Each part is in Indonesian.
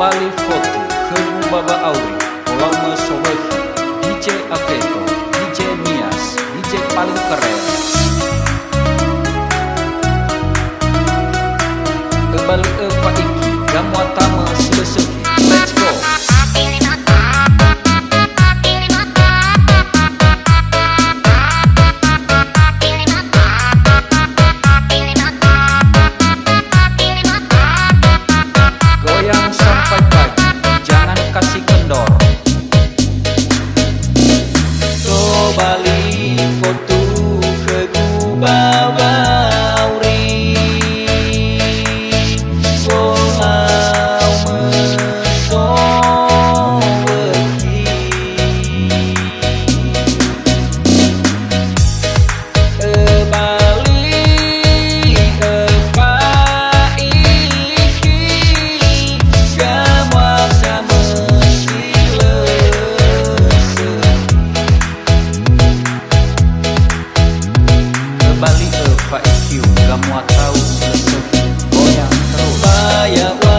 Bali foto Kebu Baba Auri Kolama Sowehi DJ Aveto DJ Nias DJ paling keren kembali ke pak Q Gak muat lebih Goyang terus.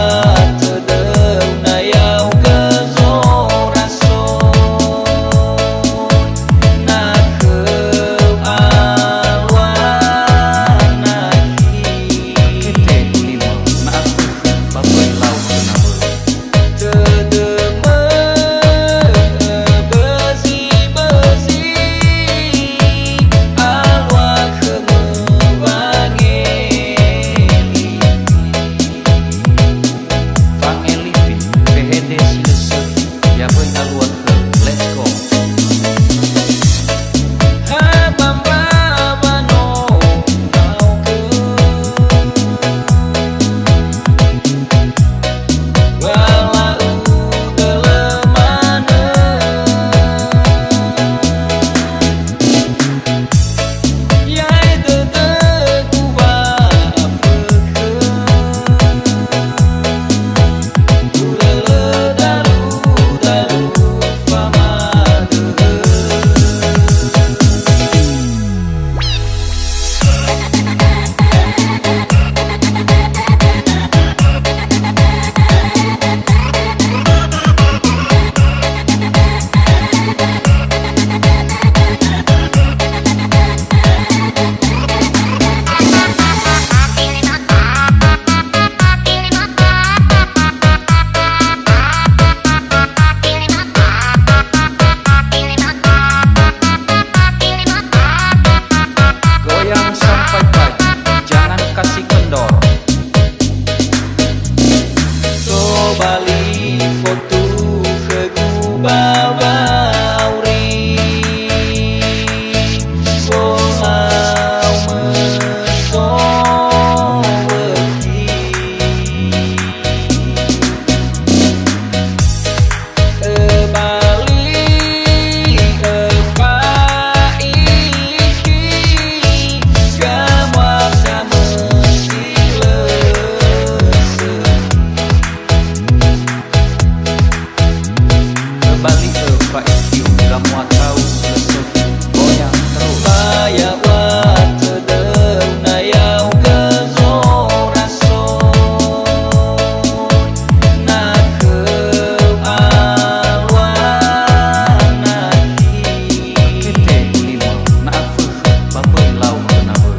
我的